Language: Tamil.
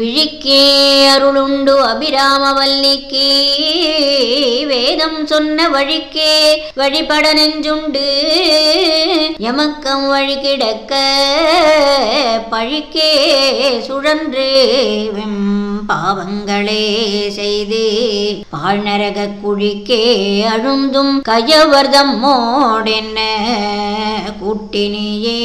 விழிக்கே அருளுண்டு அபிராமவல்லிக்கே. வேதம் சொன்ன வழிக்கே வழிபட நெஞ்சுண்டு. எமக்கம் வழி கிடக்க பழிக்கே சுழன்று வெம் பாவங்களே செய்து. பாழ்நரக குழிக்கே அழுந்தும் கயவர்தம் மோடென்ன கூட்டினியே.